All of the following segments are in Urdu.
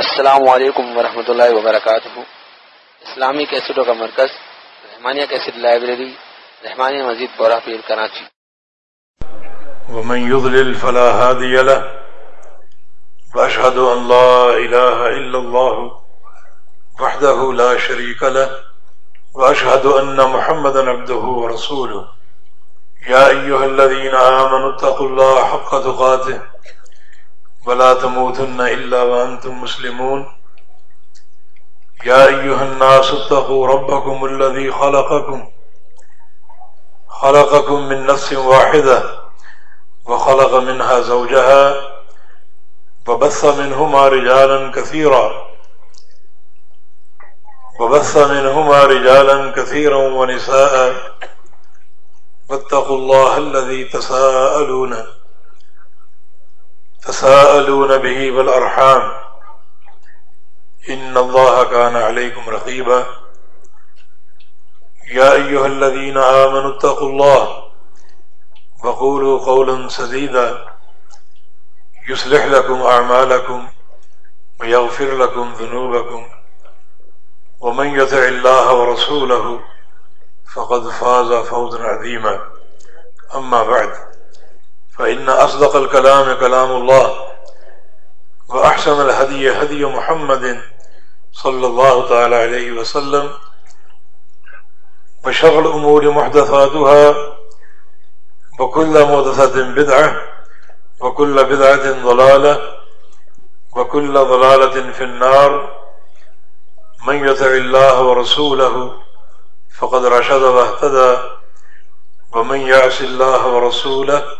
السلام علیکم ورحمۃ اللہ وبرکاتہ۔ اسلامی کیسٹوں کا مرکز، رحمانیہ کیسٹ لائبریری، رحمانیہ مزید بورا پیر کراچی۔ ومن يضلل فلا هادي له وأشهد أن لا إله إلا الله وحده لا شريك له وأشهد أن محمدا عبده ورسوله يا أيها الذين آمنوا اتقوا الله حق تقاته۔ ولا تموتن إلا وأنتم مسلمون. يا أيها الناس اتقوا ربكم الذي خلقكم. خلقكم من نفس واحدة وخلق منها زوجها وبث منهما رجالا كثيرا. وبث منهما رجالا كثيرا ونساء. واتقوا الله الذي تساءلون تساءلون به والأرحام. إن الله كان عليكم رقيبا. يا أيها الذين آمنوا اتقوا الله وقولوا قولا سديدا. يصلح لكم أعمالكم ويغفر لكم ذنوبكم. ومن يتع الله ورسوله فقد فاز فوزا عظيما. أما بعد. فإن أصدق الكلام كلام الله وأحسن الهدي هدي محمد صلى الله تعالى عليه وسلم وشغل الأمور محدثاتها وكل محدثة بدعة وكل بدعة ضلالة وكل ضلالة في النار من يتع الله ورسوله فقد رشد واهتدى ومن يعص الله ورسوله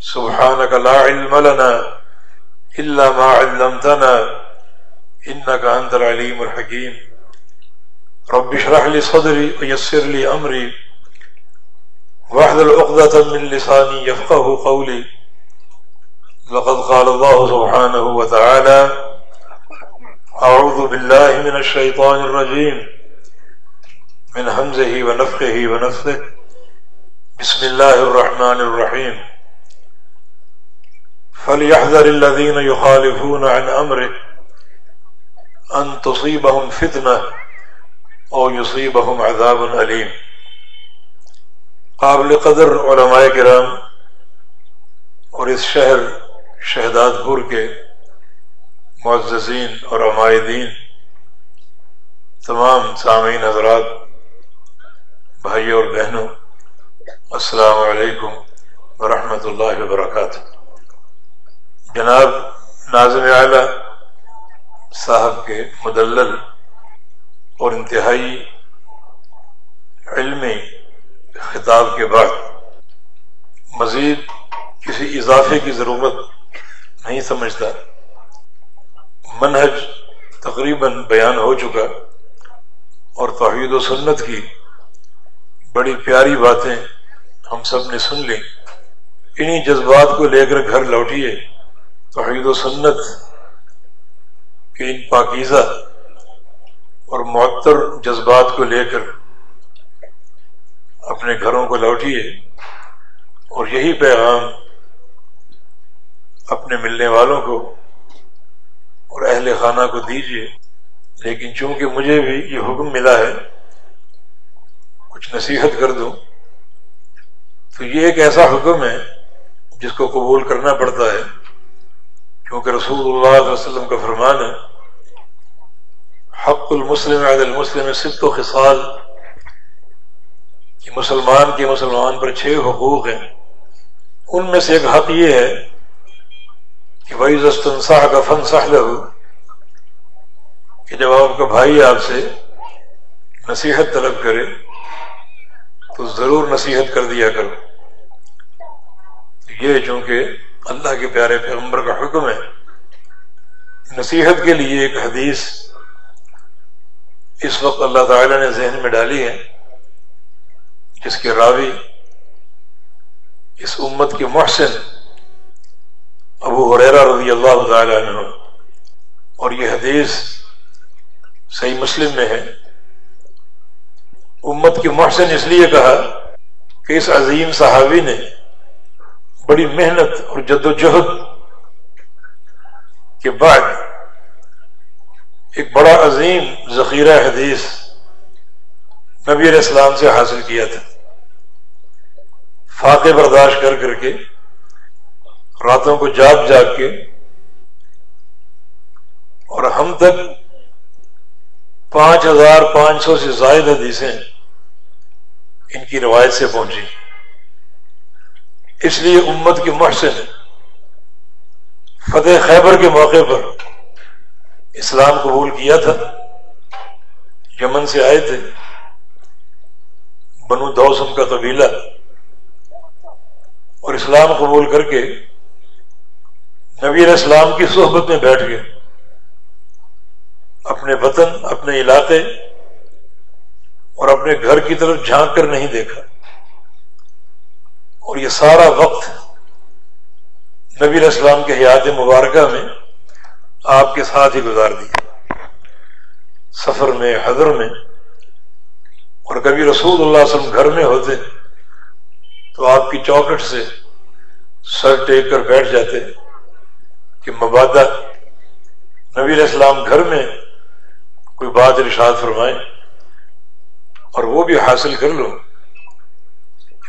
سبحانك لا علم لنا إلا ما علمتنا إنك أنت العليم الحكيم. رب اشرح لي صدري ويسر لي أمري. واحذر عقدة من لساني يفقه قولي. لقد قال الله سبحانه وتعالى أعوذ بالله من الشيطان الرجيم. من همزه ونفخه ونفثه. بسم الله الرحمن الرحيم. فليحذر الذين يخالفون عن أمره أن تصيبهم فتنة أو يصيبهم عذاب أليم۔ قابل قدر علماء کرام اور اس شہر شہداد پور کے معززین اور عمائدین، تمام سامعین حضرات بھائی اور بہنوں، السلام علیکم ورحمۃ اللہ وبرکاتہ۔ جناب ناظم اعلی صاحب کے مدلل اور انتہائی علمی خطاب کے بعد مزید کسی اضافے کی ضرورت نہیں سمجھتا، منہج تقریباً بیان ہو چکا اور توحید و سنت کی بڑی پیاری باتیں ہم سب نے سن لی انہی جذبات کو لے کر گھر لوٹیے۔ توحید و سنت کے ان پاکیزہ اور معطر جذبات کو لے کر اپنے گھروں کو لوٹیے اور یہی پیغام اپنے ملنے والوں کو اور اہل خانہ کو دیجیے۔ لیکن چونکہ مجھے بھی یہ حکم ملا ہے، کچھ نصیحت کر دوں۔ تو یہ ایک ایسا حکم ہے جس کو قبول کرنا پڑتا ہے۔ کیونکہ رسول اللہ علیہ وسلم کا فرمان ہے، حق المسلم عید المسلم صرف و خصال، کہ مسلمان کے مسلمان پر چھ حقوق ہیں۔ ان میں سے ایک حق یہ ہے کہ بھائی زستنساہ کا فن ساہ کہ جب آپ کا بھائی آپ سے نصیحت طلب کرے، تو ضرور نصیحت کر دیا کرو۔ یہ چونکہ اللہ کے پیارے پیغمبر کا حکم ہے۔ نصیحت کے لیے ایک حدیث اس وقت اللہ تعالی نے ذہن میں ڈالی ہے۔ جس کے راوی اس امت کے محسن ابو حریرا رضی اللہ تعالی عنہ۔ اور یہ حدیث صحیح مسلم میں ہے۔ امت کے محسن اس لیے کہا کہ اس عظیم صحابی نے بڑی محنت اور جد و جہد کے بعد ایک بڑا عظیم ذخیرہ حدیث نبی علیہ السلام سے حاصل کیا تھا۔ فاتح برداشت کر کر کے راتوں کو جاگ جاگ کے اور ہم تک پانچ ہزار پانچ سو سے زائد حدیثیں ان کی روایت سے پہنچی اس لیے امت کے محسن فتح خیبر کے موقع پر اسلام قبول کیا تھا۔ یمن سے آئے تھے۔ بنو دوسم کا قبیلہ۔ اور اسلام قبول کر کے نبی علیہ السلام کی صحبت میں بیٹھ گئے۔ اپنے وطن، اپنے علاقے اور اپنے گھر کی طرف جھانک کر نہیں دیکھا۔ اور یہ سارا وقت نبی علیہ السلام کے حیات مبارکہ میں آپ کے ساتھ ہی گزار دیا۔ سفر میں، حضر میں، اور کبھی رسول اللہ علیہ وسلم گھر میں ہوتے تو آپ کی چوکٹ سے سر ٹیک کر بیٹھ جاتے کہ مبادہ، نبی علیہ السلام گھر میں کوئی بات ارشاد فرمائے اور وہ بھی حاصل کر لو۔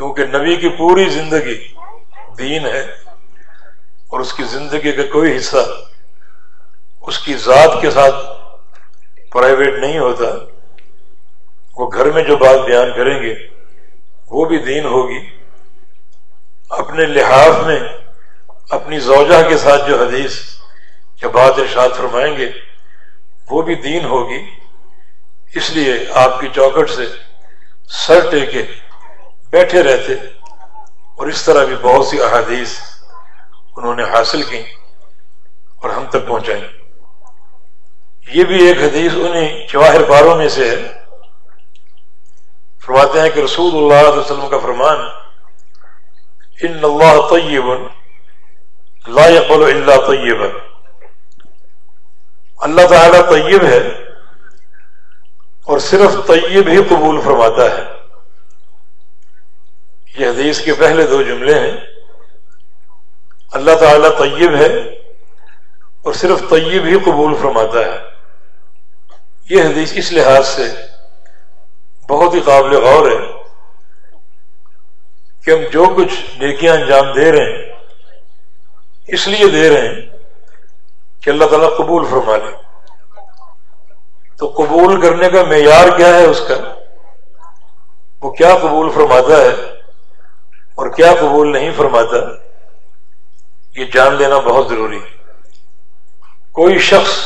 کیونکہ نبی کی پوری زندگی دین ہے اور اس کی زندگی کا کوئی حصہ اس کی ذات کے ساتھ پرائیویٹ نہیں ہوتا، وہ گھر میں جو بات بیان کریں گے، وہ بھی دین ہوگی۔ اپنے لحاظ میں، اپنی زوجہ کے ساتھ جو حدیث یا بات ارشاد فرمائیں گے، وہ بھی دین ہوگی۔ اس لیے آپ کی چوکٹ سے سر ٹیکے بیٹھے رہتے اور اس طرح بھی بہت سی احادیث انہوں نے حاصل کی اور ہم تک پہنچائی۔ یہ بھی ایک حدیث انہیں جواہر پاروں میں سے ہے۔ فرماتے ہیں کہ رسول اللہ علیہ وسلم کا فرمان، ان اللہ طیب لا يقبل الا طیبا. اللہ تعالی طیب ہے اور صرف طیب ہی قبول فرماتا ہے۔ یہ حدیث کے پہلے دو جملے ہیں۔ اللہ تعالی طیب ہے اور صرف طیب ہی قبول فرماتا ہے۔ یہ حدیث اس لحاظ سے بہت ہی قابل غور ہے کہ ہم جو کچھ نیکیاں انجام دے رہے ہیں، اس لیے دے رہے ہیں کہ اللہ تعالیٰ قبول فرما لے۔ تو قبول کرنے کا معیار کیا ہے اس کا؟ وہ کیا قبول فرماتا ہے؟ اور کیا قبول نہیں فرماتا، یہ جان لینا بہت ضروری کوئی شخص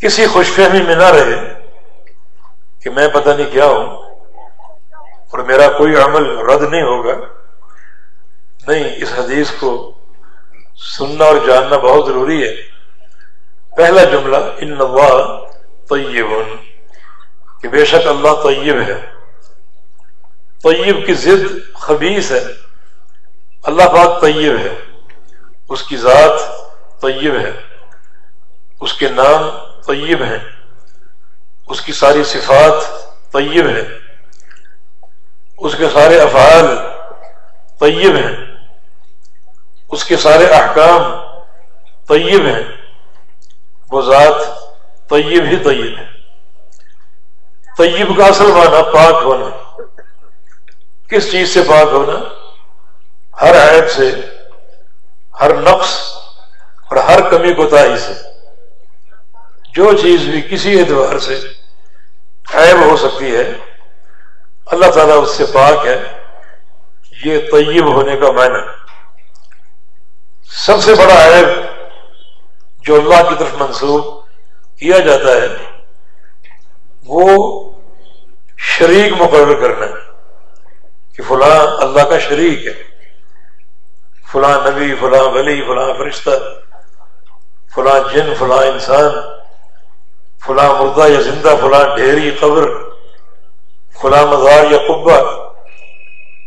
کسی خوش فہمی میں نہ رہے کہ میں پتہ نہیں کیا ہوں اور میرا کوئی عمل رد نہیں ہوگا، نہیں، اس حدیث کو سننا اور جاننا بہت ضروری ہے۔ پہلا جملہ، ان اللہ طیب کہ بے شک اللہ طیب ہے۔ طیب کی ضد خبیص ہے۔ اللہ پاک طیب ہے۔ اس کی ذات طیب ہے۔ اس کے نام طیب ہیں۔ اس کی ساری صفات طیب ہے اس کے سارے افعال طیب ہیں۔ اس کے سارے احکام طیب ہیں۔ وہ ذات طیب ہی طیب ہے۔ طیب کا اصل معنی پاک ہونا۔ کس چیز سے پاک ہونا؟ ہر عیب سے، ہر نقص اور ہر کمی کوتاہی سے۔ جو چیز بھی کسی اعتبار سے عیب ہو سکتی ہے، اللہ تعالیٰ اس سے پاک ہے۔ یہ طیب ہونے کا معنی۔ سب سے بڑا عیب جو اللہ کی طرف منسوخ کیا جاتا ہے، وہ شریک مقرر کرنا۔ کہ فلاں اللہ کا شریک ہے۔ فلاں نبی، فلاں ولی، فلاں فرشتہ، فلاں جن، فلاں انسان، فلاں مردہ یا زندہ، فلاں ڈھیری قبر، فلاں مزار یا قبا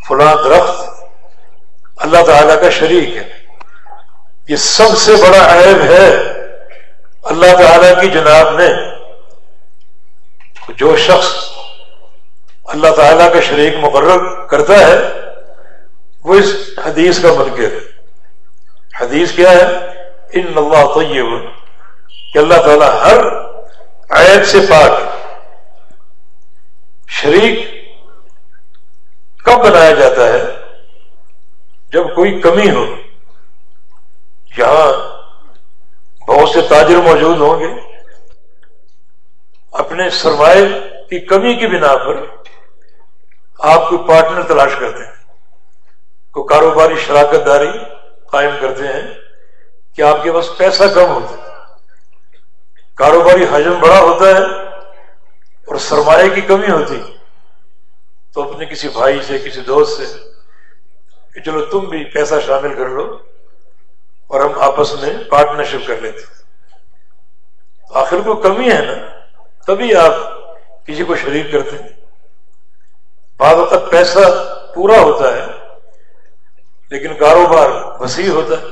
فلاں درخت، اللہ تعالی کا شریک ہے۔ یہ سب سے بڑا عیب ہے اللہ تعالی کی جناب نے جو شخص اللہ تعالیٰ کا شریک مقرر کرتا ہے، وہ اس حدیث کا منکر ہے۔ حدیث کیا ہے؟ ان اللہ طیب، کہ اللہ تعالیٰ ہر عیب سے پاک شریک کب بنایا جاتا ہے؟ جب کوئی کمی ہو۔ یہاں بہت سے تاجر موجود ہوں گے۔ اپنے سرمایہ کی کمی کی بنا پر آپ کو پارٹنر تلاش کرتے ہیں کو کاروباری شراکت داری قائم کرتے ہیں کہ آپ کے پاس پیسہ کم ہوتا ہے۔ کاروباری حجم بڑا ہوتا ہے اور سرمایہ کی کمی ہوتی تو اپنے کسی بھائی سے، کسی دوست سے کہ چلو تم بھی پیسہ شامل کر لو اور ہم آپس میں پارٹنرشپ کر لیتے آخر کو کمی ہے نا، تبھی آپ کسی کو شریک کرتے ہیں۔ بعض وقت پیسہ پورا ہوتا ہے، لیکن کاروبار وسیع ہوتا ہے۔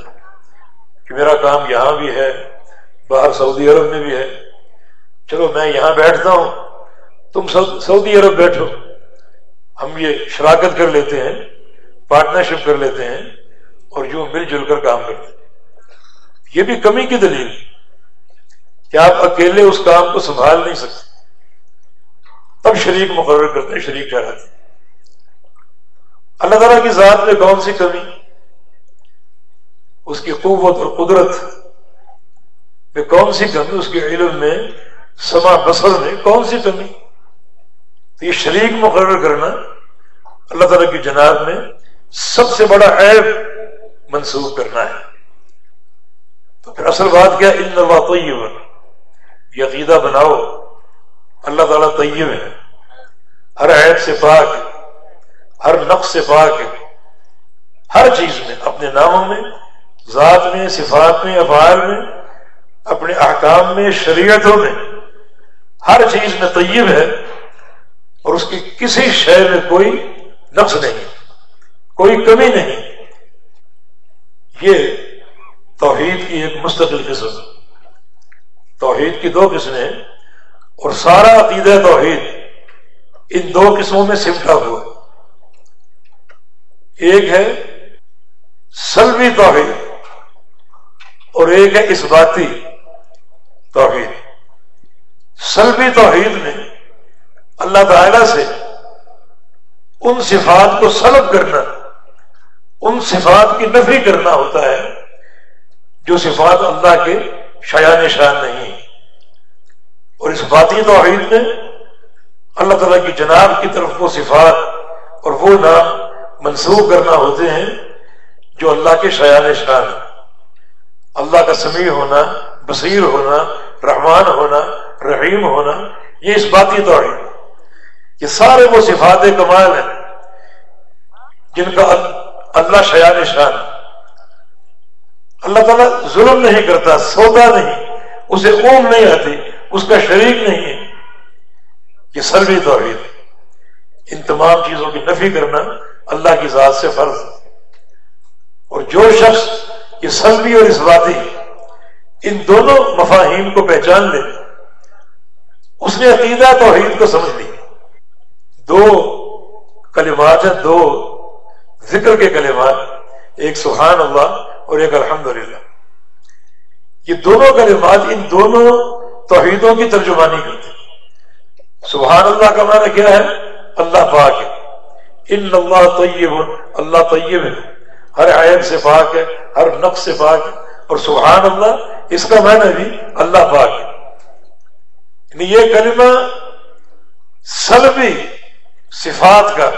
کہ میرا کام یہاں بھی ہے، باہر سعودی عرب میں بھی ہے۔ چلو میں یہاں بیٹھتا ہوں، تم سعودی عرب بیٹھو۔ ہم یہ شراکت کر لیتے ہیں پارٹنرشپ کر لیتے ہیں اور جو مل جل کر کام کرتے ہیں۔ یہ بھی کمی کی دلیل۔ کہ آپ اکیلے اس کام کو سنبھال نہیں سکتے؟ تب شریک مقرر کرتے ہیں، شریک ٹھہراتے ہیں۔ اللہ تعالیٰ کی ذات میں کون سی کمی؟ اس کی قوت اور قدرت میں کون سی کمی؟ اس کے علم میں، سما بسر میں کون سی کمی؟ تو یہ شریک مقرر کرنا اللہ تعالیٰ کی جناب میں سب سے بڑا عیب منسوخ کرنا ہے۔ تو پھر اصل بات کیا؟ ان اللہ طیب یقیدہ بناؤ، اللہ تعالیٰ طیب ہے۔ ہر عیب سے پاک ہر نقص سے پاک ہے ہر چیز میں، اپنے ناموں میں، ذات میں، صفات میں، افعال میں، اپنے احکام میں، شریعتوں میں، ہر چیز میں طیب ہے اور اس کی کسی شہر میں کوئی نقص نہیں، کوئی کمی نہیں۔ یہ توحید کی ایک مستقل قسم توحید کی دو قسمیں اور سارا عقیدہ توحید ان دو قسموں میں سمٹا ہوا ہے۔ ایک ہے سلوی توحید اور ایک ہے اس باتی توحید۔ سلوی توحید میں اللہ تعالی سے ان صفات کو سلب کرنا، ان صفات کی نفی کرنا ہوتا ہے جو صفات اللہ کے شیا شان نہیں اور اس باتی توحید میں اللہ تعالیٰ کی جناب کی طرف وہ صفات اور وہ نام منسوخ کرنا ہوتے ہیں جو اللہ کے شیان شان اللہ کا سمیع ہونا، بصیر ہونا، رحمان ہونا، رحیم ہونا، یہ اس بات کی توڑی یہ سارے وہ صفات کمال ہیں جن کا اللہ شیان شان اللہ تعالیٰ ظلم نہیں کرتا سودا نہیں، اسے اوم نہیں آتی، اس کا شریک نہیں ہے۔ یہ سروی توحید ان تمام چیزوں کی نفی کرنا اللہ کی ذات سے فرض۔ اور جو شخص یہ سلبی اور اس باتی ان دونوں مفاہیم کو پہچان لے، اس نے عقیدہ توحید کو سمجھ لی۔ دو کلمات ہیں، دو ذکر کے کلمات، ایک سبحان اللہ اور ایک الحمد للہ یہ دونوں کلمات ان دونوں توحیدوں کی ترجمانی کرتے سبحان اللہ کا معنی کیا ہے؟ اللہ پاک ہے۔ اللہ طیب اللہ طیب ہے. ہر عیب سے پاک ہے، ہر نقص سے پاک ہے۔ اور سبحان اللہ اس کا معنی بھی اللہ پاک ہے۔ یعنی یہ کلمہ سلبی صفات کا،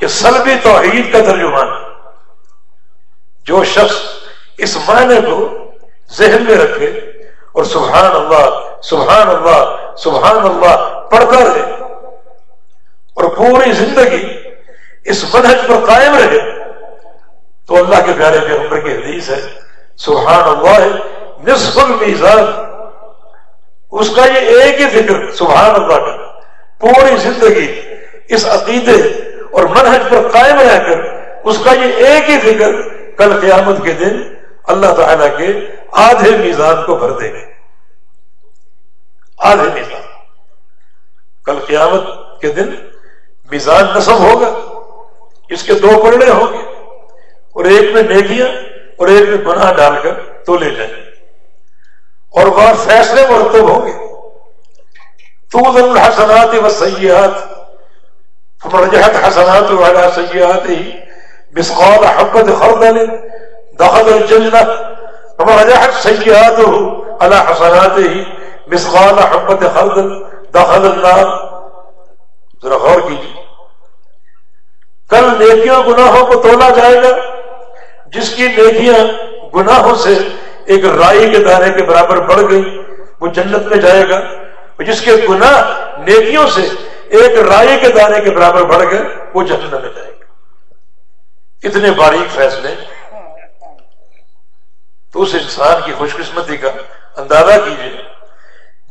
یا سلبی توحید کا ترجمان جو شخص اس معنی کو ذہن میں رکھے اور سبحان اللہ سبحان اللہ سبحان اللہ پڑھتا رہے اور پوری زندگی اس منہج پر قائم رہے۔ تو اللہ کے پیارے پیغمبر کی حدیث ہے سبحان اللہ نصف المیزان۔ اس کا یہ ایک ہی ذکر سبحان اللہ کا پوری زندگی اس عقیدے اور منہج پر قائم رہ کر اس کا یہ ایک ہی ذکر کل قیامت کے دن اللہ تعالی کے آدھے میزان کو بھر دے گے آدھے میزان۔ کل قیامت کے دن میزان نصب ہوگا۔ اس کے دو پلڑے ہوں گے، اور ایک میں نیکیاں اور ایک میں گناہ ڈال کر تو لے جائیں۔ اور وہاں فیصلے مرتب ہوں گے۔ تو الحسنات و سیاحت فرجحت حسنات والا سیاحت ہی مسقال حبت خردل دخل الجنہ فرجحت سیاحت ہو اللہ حسنات ہی مسقال حبت خردل دخل النار۔ ذرا غور کیجیے کل نیکیوں گناہوں کو تولا جائے گا، جس کی نیکیاں گناہوں سے ایک رائی کے دانے کے برابر بڑھ گئی، وہ جنت میں جائے گا۔ جس کے گناہ نیکیوں سے ایک رائی کے دانے کے برابر بڑھ گئے، وہ جنت میں جائے گا۔ اتنے باریک فیصلے۔ تو اس انسان کی خوش قسمتی کا اندازہ کیجیے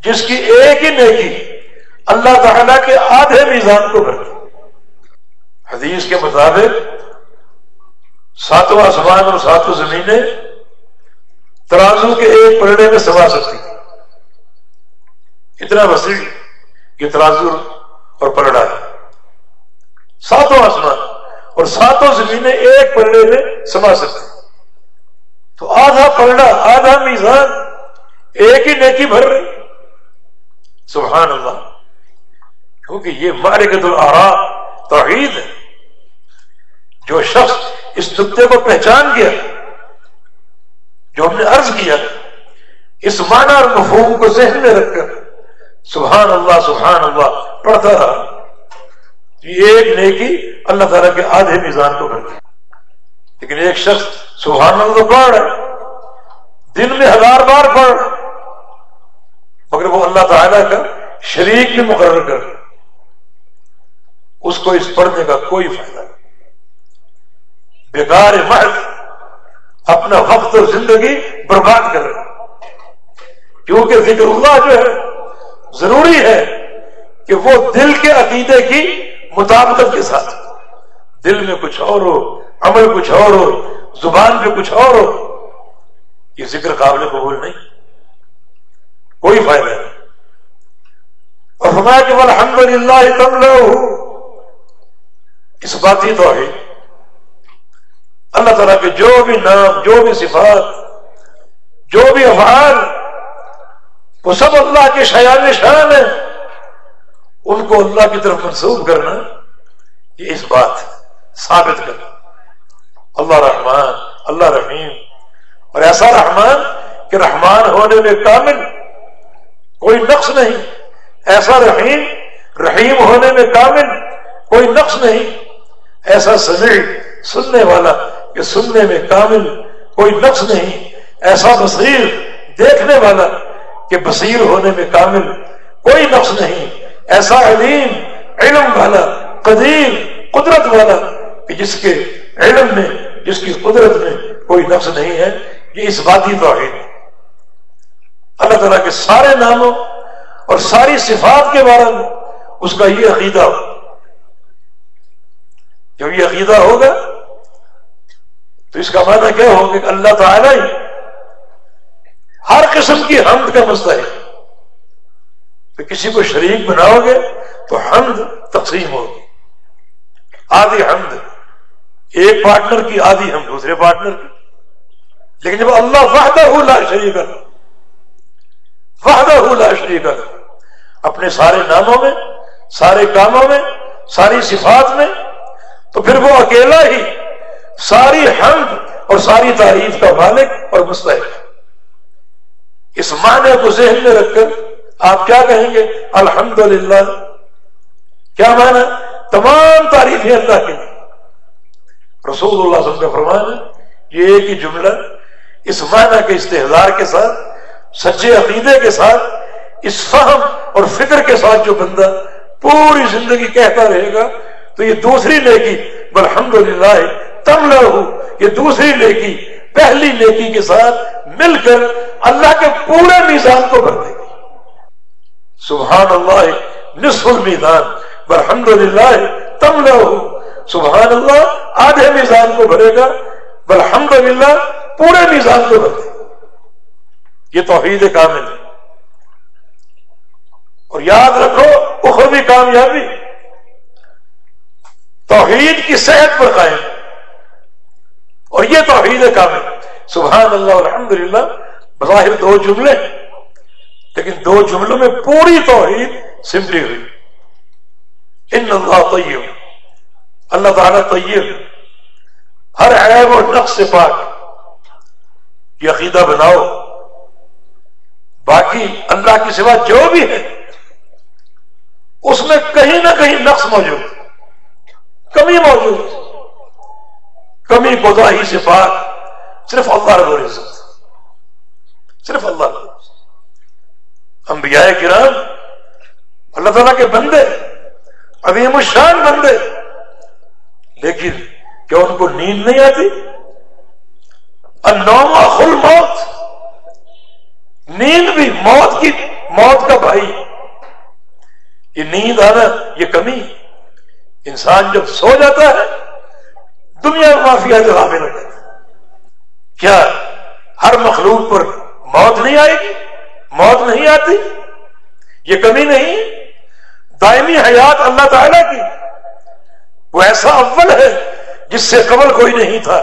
جس کی ایک ہی نیکی اللہ تعالیٰ کے آدھے میزان کو بھرتی حدیث کے مطابق ساتواں آسمان اور ساتوں زمینیں ترازو کے ایک پلڑے میں سما سکتی اتنا وسیع کہ ترازو اور پلڑا ہے۔ ساتوں آسمان اور ساتوں زمینیں ایک پلڑے میں سما سکتی تو آدھا پلڑا آدھا میزان ایک ہی نیکی بھر رہی۔ سبحان اللہ۔ کیونکہ یہ مارے کے توحید ہے۔ جو شخص اس نقطے کو پہچان گیا، جو ہم نے عرض کیا، اس معنی اور مفہوم کو ذہن میں رکھ کر سبحان اللہ سبحان اللہ پڑھتا رہا۔ یہ ایک نیکی اللہ تعالیٰ کے آدھے میزان کو بھرتی لیکن ایک شخص سبحان اللہ پڑھ رہا دن میں ہزار بار پڑھ رہا مگر وہ اللہ تعالیٰ کا شریک بھی مقرر کر اس کو اس پڑھنے کا کوئی فائدہ نہیں۔ بیکار محض اپنا وقت اور زندگی برباد کر رہے کیونکہ ذکر اللہ جو ہے، ضروری ہے کہ وہ دل کے عقیدے کی مطابقت کے ساتھ، دل میں کچھ اور ہو، عمل کچھ اور ہو، زبان پہ کچھ اور ہو، یہ ذکر قابل قبول نہیں۔ کوئی فائدہ نہیں۔ اور ہمارا کہ الحمد للہ تم لو اس بات ہی تو ہے اللہ تعالیٰ کے جو بھی نام، جو بھی صفات، جو بھی افعال، وہ سب اللہ کے شیان شان ہیں۔ ان کو اللہ کی طرف منسوخ کرنا، یہ اس بات ثابت کرنا۔ اللہ رحمان، اللہ رحیم۔ اور ایسا رحمان کہ رحمان ہونے میں کامل کوئی نقص نہیں۔ ایسا رحیم رحیم ہونے میں کامل کوئی نقص نہیں۔ ایسا سمیع، سننے والا کہ سننے میں کامل کوئی نقص نہیں، ایسا بصیر دیکھنے والا کہ بصیر ہونے میں کامل کوئی نقص نہیں۔ ایسا علیم، علم والا، قدیر، قدرت والا کہ جس کے علم میں، جس کی قدرت میں کوئی نقص نہیں ہے۔ یہ اس بات ہی تو اللہ تعالیٰ کے سارے ناموں اور ساری صفات کے بارے میں اس کا یہ عقیدہ ہو جب یہ عقیدہ ہوگا؟ تو اس کا معنی کیا ہوگا کہ اللہ تعالیٰ ہی ہر قسم کی حمد کا مسئلہ ہے۔ کہ کسی کو شریک بناؤ گے تو حمد تقسیم ہوگی۔ آدھی حمد ایک پارٹنر کی، آدھی ہم دوسرے پارٹنر کی۔ لیکن جب اللہ وحدہ لا شریک وحدہ لا شریک اپنے سارے ناموں میں، سارے کاموں میں، ساری صفات میں، تو پھر وہ اکیلا ہی ساری حمد اور ساری تعریف کا مالک اور مستحق. اس معنی کو ذہن میں رکھ کر آپ کیا کہیں گے؟ الحمد کیا معنی؟ تمام تعریفیں اللہ کے رسول اللہ صلی اللہ علیہ وسلم کا فرمان ہے، یہ ایک ہی جملہ، اس معنی کے استحدار کے ساتھ، سچے عقیدے کے ساتھ، اس فہم اور فکر کے ساتھ جو بندہ پوری زندگی کہتا رہے گا، تو یہ دوسری نیکی الحمد للہ تم لو یہ دوسری نیکی، پہلی نیکی کے ساتھ مل کر اللہ کے پورے میزان کو بھر دے۔ گی سبحان اللہ، نصف المیزان۔ برحمد للہ تم نہ ہو سبحان اللہ، آدھے میزان کو بھرے گا۔ برحمد للہ پورے میزان کو بھر دے۔ گا یہ توحید کامل ہے۔ اور یاد رکھو، اخروی کامیابی۔ توحید کی صحت پر قائم اور یہ توحید کامل۔ سبحان اللہ الحمد للہ بظاہر دو جملے لیکن دو جملوں میں پوری توحید سمپلی ہوئی۔ ان اللہ طیب۔ اللہ تعالیٰ طیب۔ ہر عیب اور نقص سے پاک۔ یہ عقیدہ بناؤ۔ باقی اللہ کی سوا جو بھی ہے، اس میں کہیں نہ کہیں نقص موجود۔ کمی موجود. کمی کوزاہی سے پاک. صرف اللہ رب العزت. صرف اللہ. رب انبیاء کرام، اللہ تعالیٰ کے بندے، عظیم الشان بندے. لیکن کیا ان کو نیند نہیں آتی؟ انوما خل موت نیند بھی موت کی، موت کا بھائی. یہ نیند آنا، یہ کمی انسان جب سو جاتا ہے، دنیا مافیا جو حامل ہو جاتا کیا ہر مخلوق پر موت نہیں آئے گی؟ موت نہیں آتی؟ یہ کمی نہیں؟ دائمی حیات اللہ تعالی کی۔ وہ ایسا اول ہے جس سے قبل کوئی نہیں تھا،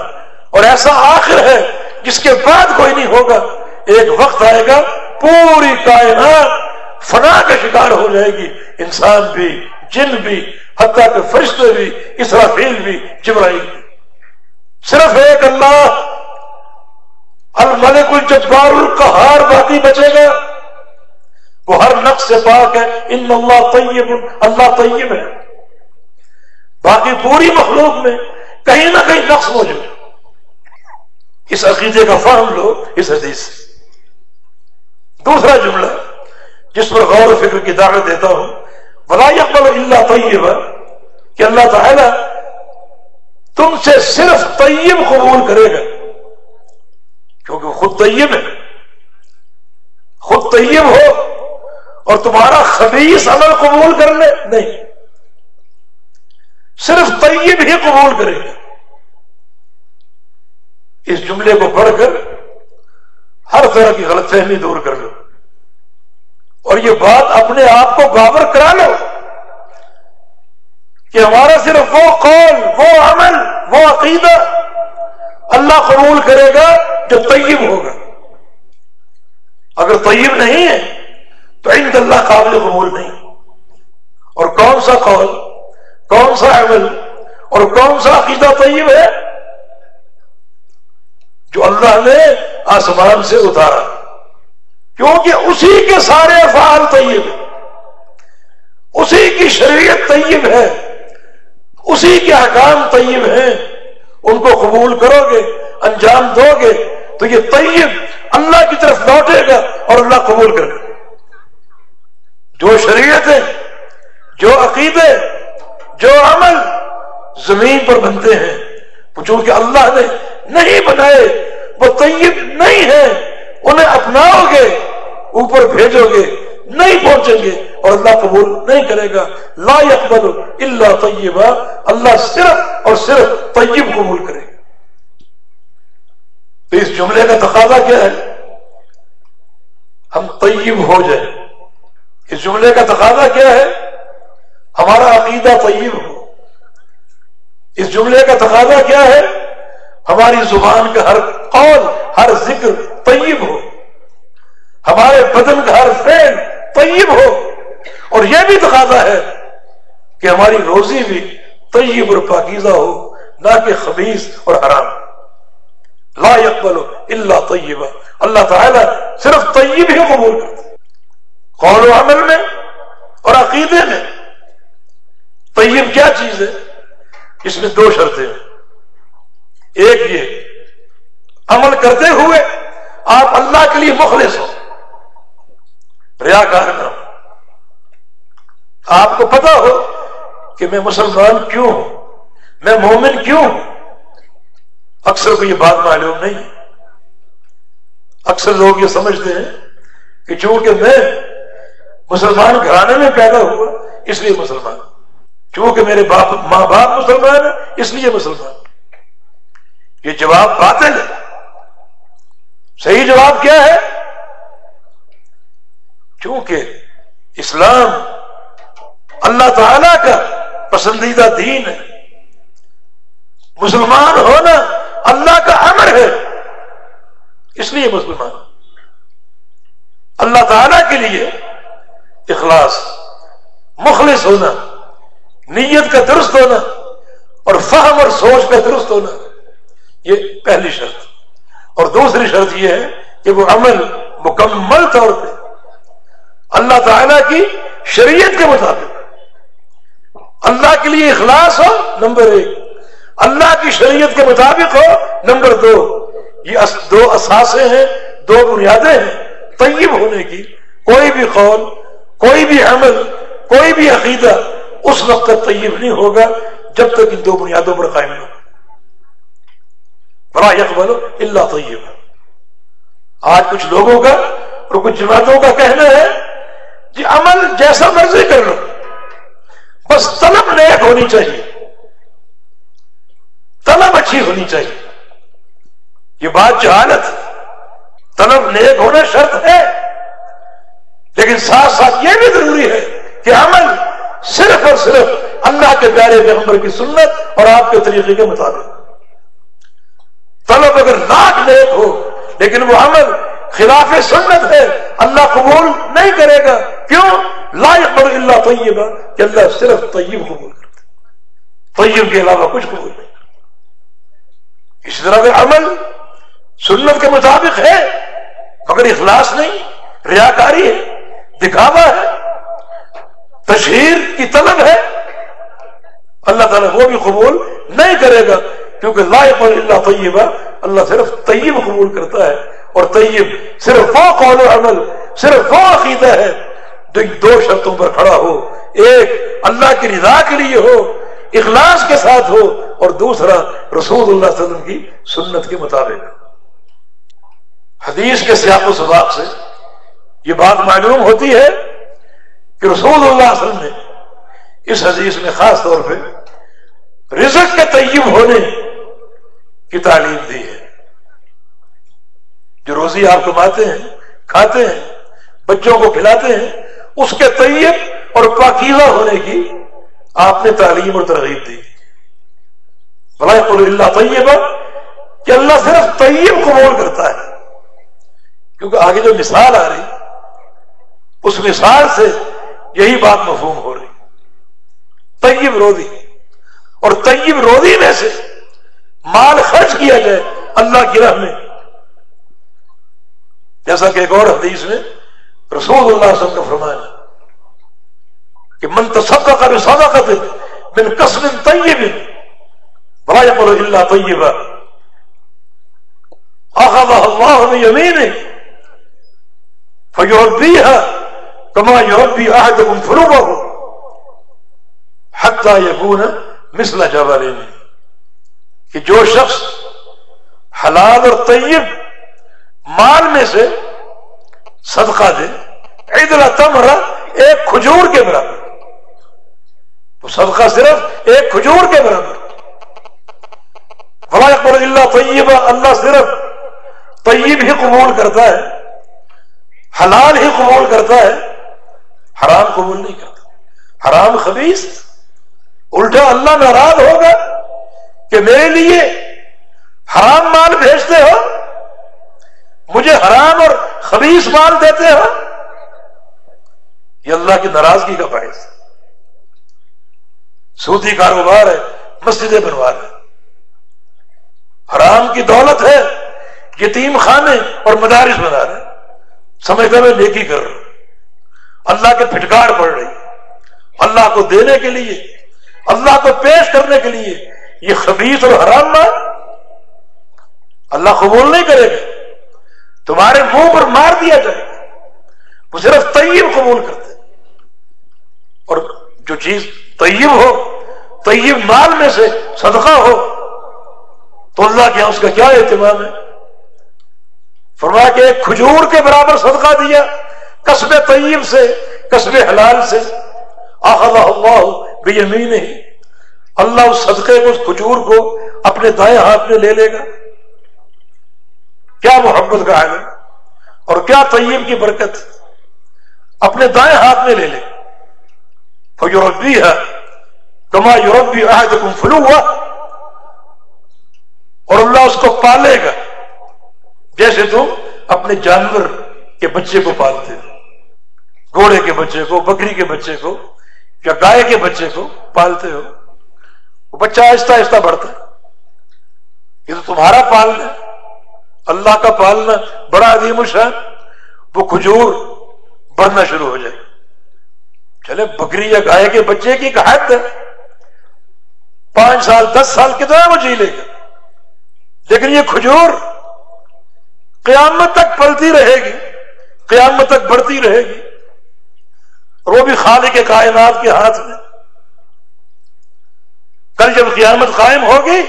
اور ایسا آخر ہے جس کے بعد کوئی نہیں ہوگا۔ ایک وقت آئے گا، پوری کائنات فنا کا شکار ہو جائے گی۔ انسان بھی، جن بھی حتیٰ کہ فرشتے بھی، اسرافیل بھی جبرائیل بھی۔ صرف ایک اللہ، الملک الجبار القہار باقی بچے گا۔ وہ ہر نقص سے پاک ہے۔ ان اللہ طیب اللہ طیب ہے۔ باقی پوری مخلوق میں کہیں نہ کہیں نقص موجود اس عقیدے کا فہم لو اس حدیث سے۔ دوسرا جملہ، جس پر غور و فکر کی دعوت دیتا ہوں۔ بلا اکبر اللہ طیب کہ اللہ تعالی تم سے صرف طیب قبول کرے گا کیونکہ خود طیب ہے۔ خود طیب ہو اور تمہارا خبیص عمل قبول کر لے۔ نہیں۔ صرف طیب ہی قبول کرے۔ گا اس جملے کو پڑھ کر ہر طرح کی غلط فہمی دور کر۔ اور یہ بات اپنے آپ کو گاور کرا لو کہ ہمارا صرف وہ قول، وہ عمل، وہ عقیدہ اللہ قبول کرے گا جو طیب ہوگا۔ اگر طیب نہیں ہے تو عند اللہ قابل قبول نہیں۔ اور کون سا قول، کون سا عمل اور کون سا عقیدہ طیب ہے جو اللہ نے آسمان سے اتارا؟ کیونکہ اسی کے سارے افعال طیب اسی کی شریعت طیب ہے۔ اسی کے احکام طیب ہیں۔ ان کو قبول کرو گے انجام دو گے تو یہ طیب اللہ کی طرف لوٹے گا اور اللہ قبول کرے گا۔ جو شریعت ہے، جو عقیدے جو عمل زمین پر بنتے ہیں چونکہ اللہ نے نہیں بنائے، وہ طیب نہیں ہے۔ انہیں اپناؤ گے، اوپر بھیجو گے، نہیں پہنچیں گے اور اللہ قبول نہیں کرے گا۔ لا يقبل اللہ طیبہ، اللہ صرف اور صرف طیب قبول کرے گا۔ تو اس جملے کا تقاضا کیا ہے؟ ہم طیب ہو جائیں۔ اس جملے کا تقاضا کیا ہے؟ ہمارا عقیدہ طیب ہو۔ اس جملے کا تقاضا کیا ہے؟ ہماری زبان کا ہر قول، ہر ذکر طیب ہو۔ ہمارے بدن کا ہر فیل طیب ہو۔ اور یہ بھی تقاضا ہے کہ ہماری روزی بھی طیب اور پاکیزہ ہو، نہ کہ خبیص اور حرام۔ لا يقبل اللہ طیبہ۔ اللہ تعالیٰ صرف طیب ہی قبول کرتا قول و عمل میں اور عقیدے میں۔ طیب کیا چیز ہے؟ اس میں دو شرطیں ہیں۔ ایک یہ، عمل کرتے ہوئے آپ اللہ کے لیے مخلص ہو۔ ریا کار نہ آپ کو پتا ہو کہ میں مسلمان کیوں ہوں؟ میں مومن کیوں ہوں؟ اکثر کو یہ بات معلوم نہیں۔ اکثر لوگ یہ سمجھتے ہیں کہ چونکہ میں مسلمان گھرانے میں پیدا ہوا، اس لیے مسلمان۔ چونکہ میرے باپ، ماں باپ مسلمان ہیں، اس لیے مسلمان۔ یہ جواب باطل ہے۔ صحیح جواب کیا ہے؟ چونکہ اسلام اللہ تعالی کا پسندیدہ دین ہے۔ مسلمان ہونا اللہ کا امر ہے۔ اس لیے مسلمان۔ اللہ تعالی کے لیے اخلاص، مخلص ہونا، نیت کا درست ہونا اور فہم اور سوچ کا درست ہونا، یہ پہلی شرط۔ اور دوسری شرط یہ ہے کہ وہ عمل مکمل طور پہ اللہ تعالی کی شریعت کے مطابق اللہ کے لیے اخلاص ہو، نمبر ایک۔ اللہ کی شریعت کے مطابق ہو، نمبر دو۔ یہ دو اثاثے ہیں، دو بنیادیں ہیں طیب ہونے کی۔ کوئی بھی قول، کوئی بھی عمل، کوئی بھی عقیدہ اس وقت تک طیب نہیں ہوگا جب تک ان دو بنیادوں پر قائم نہ ہو بڑا یکبل اللہ طیب آج کچھ لوگوں کا اور کچھ جماعتوں کا کہنا ہے کہ عمل جیسا مرضی کر لو، بس طلب نیک ہونی چاہیے۔ طلب اچھی ہونی چاہیے۔ یہ بات جہالت طلب نیک ہونا شرط ہے، لیکن ساتھ ساتھ یہ بھی ضروری ہے کہ عمل صرف اور صرف اللہ کے پیارے پیغمبر کی سنت اور آپ کے طریقے کے مطابق۔ طلب اگر لاکھ نیک ہو، لیکن وہ عمل خلاف سنت ہے، اللہ قبول نہیں کرے گا۔ کیوں؟ لا پر اللہ طیبہ، کہ اللہ صرف طیب قبول کرتا طیب کے علاوہ کچھ قبول نہیں اس طرح کا عمل سنت کے مطابق ہے، مگر اخلاص نہیں، ریاکاری ہے، دکھاوا ہے، تشہیر کی طلب ہے، اللہ تعالیٰ وہ بھی قبول نہیں کرے گا۔ کیونکہ لائق اللہ طیبہ اللہ صرف طیب قبول کرتا ہے اور طیب صرف وہ قول و عمل، صرف وہ عقیدہ ہے۔ جو دو شرطوں پر کھڑا ہو۔ ایک، اللہ کی رضا کے لیے ہو، اخلاص کے ساتھ ہو، اور دوسرا، رسول اللہ علیہ وسلم کی سنت کے مطابق۔ حدیث کے سیاق و سباق سے یہ بات معلوم ہوتی ہے کہ رسول اللہ علیہ وسلم نے اس حدیث میں خاص طور پہ رزق کے طیب ہونے کی تعلیم دی ہے۔ جو روزی آپ کماتے ہیں، کھاتے ہیں، بچوں کو کھلاتے ہیں، اس کے طیب اور پاکیزہ ہونے کی آپ نے تعلیم اور ترغیب دی۔ اللہ طیب کہ اللہ صرف طیب قبول کرتا ہے۔ کیونکہ آگے جو مثال آ رہی، اس مثال سے یہی بات مفہوم ہو رہی۔ طیب رودی اور طیب رودی میں سے مال خرچ کیا جائے اللہ کی راہ میں۔ جیسا کہ ایک اور حدیث میں رسول اللہ صلی اللہ علیہ وسلم کا فرمایا کہ من تصدق کا بصدقت من قسم طیب بلا يقول الا طیبا اخذها الله بيمينه فيربيها كما يربي احدكم فروبه حتى يكون مثل جبل کہ جو شخص حلال اور طیب مال میں سے صدقہ دے، عید تمرا ایک کھجور کے برابر، تو صدقہ صرف ایک کھجور کے برابر۔ فلا اکبر اللہ طیبہ اللہ صرف طیب ہی قبول کرتا ہے، حلال ہی قبول کرتا ہے، حرام قبول نہیں کرتا۔ حرام خبیص الٹا اللہ ناراض ہوگا۔ کہ میرے لیے حرام مال بھیجتے ہو؟ مجھے حرام اور خبیص مال دیتے ہو؟ یہ اللہ کی ناراضگی کا باعث سودی کاروبار ہے، مسجدیں بنوا رہے حرام کی دولت ہے، یتیم خانے اور مدارس بنا رہے سمجھتے میں نیکی کر رہا ہوں۔ اللہ کے پھٹکار پڑ رہی اللہ کو دینے کے لیے، اللہ کو پیش کرنے کے لیے یہ خبیص اور حرام مال اللہ قبول نہیں کرے گا۔ تمہارے منہ پر مار دیا جائے گا۔ وہ صرف طیب قبول کرتے اور جو چیز طیب ہو، طیب مال میں سے صدقہ ہو، تو اللہ کے اس کا کیا اہتمام ہے؟ فرمایا کہ ایک کھجور کے برابر صدقہ دیا، قصب طیب سے، قصب حلال سے۔ آخر اللہ یمین ہی اللہ اس صدقے کو، اس کھجور کو اپنے دائیں ہاتھ میں لے لے گا۔ کیا محبت کا ہے اور کیا طیب کی برکت؟ اپنے دائیں ہاتھ میں لے لے۔ یوربی ہے کما یوربی آئے تو تم فلو ہوا اور اللہ اس کو پالے گا۔ جیسے تم اپنے جانور کے بچے کو پالتے ہو، گھوڑے کے بچے کو، بکری کے بچے کو، یا گائے کے بچے کو پالتے ہو۔ وہ بچہ آہستہ آہستہ بڑھتا ہے۔ یہ تو تمہارا پالنا اللہ کا پالنا بڑا عظیم الشان۔ وہ کھجور بڑھنا شروع ہو جائے۔ چلے، بکری یا گائے کے بچے کی حد ہے۔ پانچ سال، دس سال کتنا وہ جی لے گا۔ لیکن یہ کھجور قیامت تک پلتی رہے گی۔ قیامت تک بڑھتی رہے گی۔ اور وہ بھی خالق کائنات کے ہاتھ میں۔ کل جب قیامت قائم ہوگی،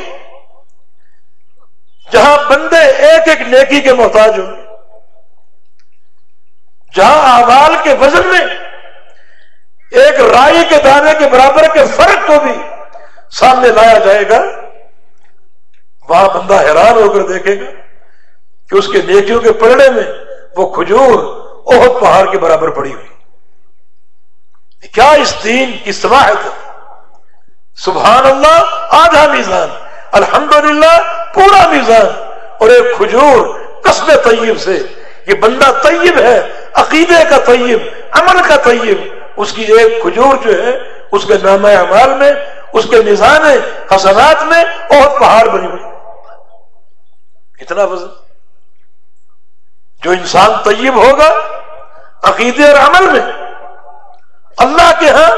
جہاں بندے ایک ایک نیکی کے محتاج ہوں گے جہاں اعمال کے وزن میں ایک رائی کے دانے کے برابر کے فرق کو بھی سامنے لایا جائے گا، وہاں بندہ حیران ہو کر دیکھے گا کہ اس کے نیکیوں کے پلڑے میں وہ کھجور بہت پہاڑ کے برابر پڑی ہوئی۔ کیا اس دین کی سماحت ہے؟ سبحان اللہ، آدھا میزان۔ الحمدللہ، پورا میزان۔ اور ایک کھجور قصب طیب سے۔ یہ بندہ طیب ہے، عقیدے کا طیب، عمل کا طیب۔ اس کی ایک کھجور جو ہے، اس کے نام اعمال میں، اس کے نظام حسنات میں بہت پہاڑ بنی ہوئی۔ اتنا وزن۔ جو انسان طیب ہوگا، عقیدے اور عمل میں، اللہ کے ہاں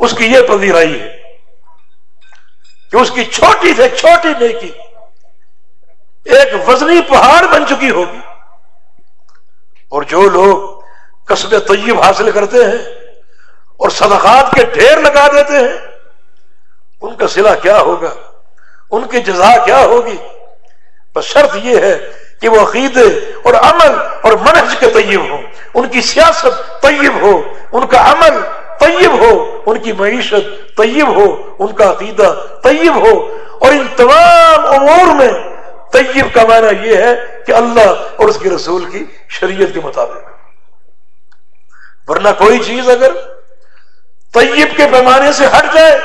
اس کی یہ پذیرائی ہے۔ کہ اس کی چھوٹی سے چھوٹی نیکی ایک وزنی پہاڑ بن چکی ہوگی۔ اور جو لوگ قصب طیب حاصل کرتے ہیں اور صدقات کے ڈھیر لگا دیتے ہیں، ان کا سلا کیا ہوگا؟ ان کی جزا کیا ہوگی؟ بس شرط یہ ہے کہ وہ عقیدے اور عمل اور منحج کے طیب ہوں۔ ان کی سیاست طیب ہو، ان کا عمل طیب ہو، ان کی معیشت طیب ہو۔ ان کا عقیدہ طیب ہو اور ان تمام امور میں طیب کا معنی یہ ہے کہ اللہ اور اس کے رسول کی شریعت کے مطابق۔ ورنہ کوئی چیز اگر طیب کے پیمانے سے ہٹ جائے،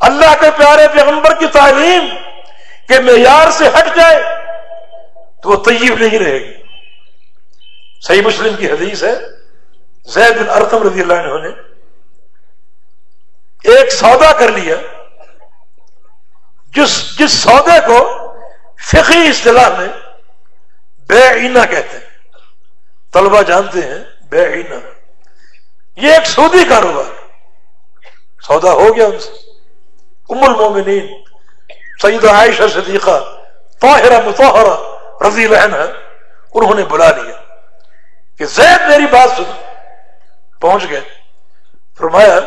اللہ کے پیارے پیغمبر کی تعلیم کے معیار سے ہٹ جائے، تو وہ طیب نہیں رہے گی۔ صحیح مسلم کی حدیث ہے، زید بن ارقم رضی اللہ عنہ نے ایک سودا کر لیا، جس جس سودے کو فقی اصطلاح میں بے عینا کہتے ہیں۔ طلبہ جانتے ہیں بے عینا یہ ایک سودی کاروبار۔ سودا ہو گیا ان سے۔ ام المومنین، سیدہ عائشہ صدیقہ، طاہرہ متحرہ رضی اللہ عنہ، انہوں نے بلا لیا کہ زید میری بات سن پہنچ گئے۔ فرمایا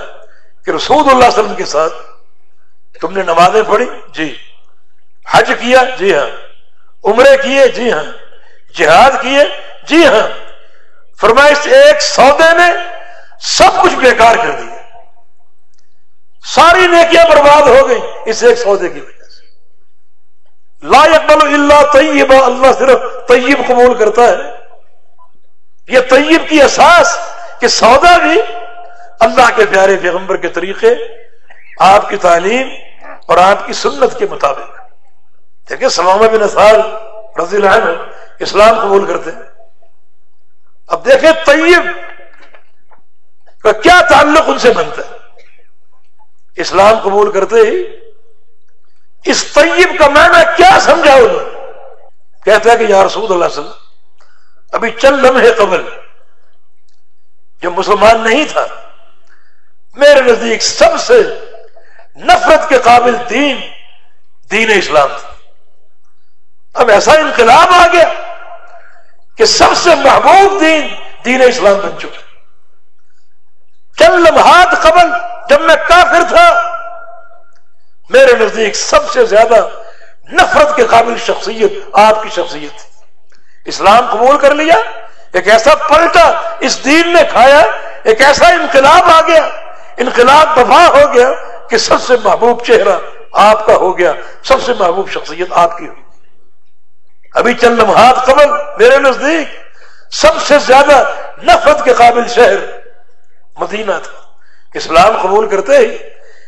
کہ رسول اللہ علیہ وسلم کے ساتھ تم نے نمازیں پڑھی؟ جی۔ حج کیا؟ جی ہاں۔ عمرے کیے؟ جی ہاں۔ جہاد کیے؟ جی ہاں۔ فرمایا اس ایک سودے نے سب کچھ بیکار کر دیا۔ ساری نیکیاں برباد ہو گئی اس ایک سودے کی وجہ سے۔ لا يقبل اللہ طیب اللہ صرف طیب قبول کرتا ہے۔ یہ طیب کی احساس کہ سودا بھی اللہ کے پیارے پیغمبر کے طریقے، آپ کی تعلیم اور آپ کی سنت کے مطابق۔ دیکھیں سلامہ بن اصال رضی اللہ عنہ اسلام قبول کرتے ہیں۔ اب دیکھیں طیب کا کیا تعلق ان سے بنتا ہے۔ اسلام قبول کرتے ہی اس طیب کا معنی کیا سمجھا انہوں کہتا ہے کہ یا رسول اللہ صلی اللہ علیہ وسلم، ابھی چند لمحے قبل جو مسلمان نہیں تھا میرے نزدیک سب سے نفرت کے قابل دین دین اسلام تھا۔ اب ایسا انقلاب آ گیا کہ سب سے محبوب دین دین اسلام بن چکا۔ چند لمحات قبل جب میں کافر تھا، میرے نزدیک سب سے زیادہ نفرت کے قابل شخصیت آپ کی شخصیت تھی۔ اسلام قبول کر لیا، ایک ایسا پلٹا اس دین نے کھایا، ایک ایسا انقلاب آ گیا۔ انقلاب دفاع ہو گیا کہ سب سے محبوب چہرہ آپ کا ہو گیا، سب سے محبوب شخصیت آپ کی ہوگی۔ ابھی چند لمحات قبل میرے نزدیک سب سے زیادہ نفرت کے قابل شہر مدینہ تھا۔ اسلام قبول کرتے ہی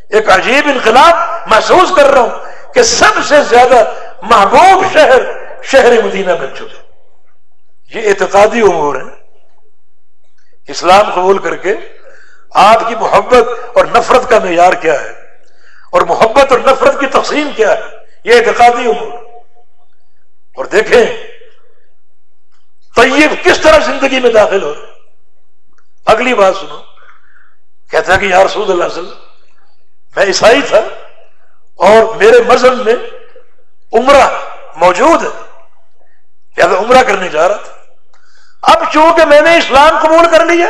ایک عجیب انقلاب محسوس کر رہا ہوں کہ سب سے زیادہ محبوب شہر شہر مدینہ بن چکے یہ اعتقادی امور ہے اسلام قبول کر کے آپ کی محبت اور نفرت کا معیار کیا ہے؟ اور محبت اور نفرت کی تقسیم کیا ہے؟ یہ اعتقادی امور۔ اور دیکھیں، طیب کس طرح زندگی میں داخل ہو اگلی بات سنو۔ کہتا ہے کہ یا رسول اللہ صلی اللہ علیہ وسلم، میں عیسائی تھا اور میرے مذہب میں عمرہ موجود ہے۔ یعنی یا تو عمرہ کرنے جا رہا تھا۔ اب چونکہ میں نے اسلام قبول کر لیا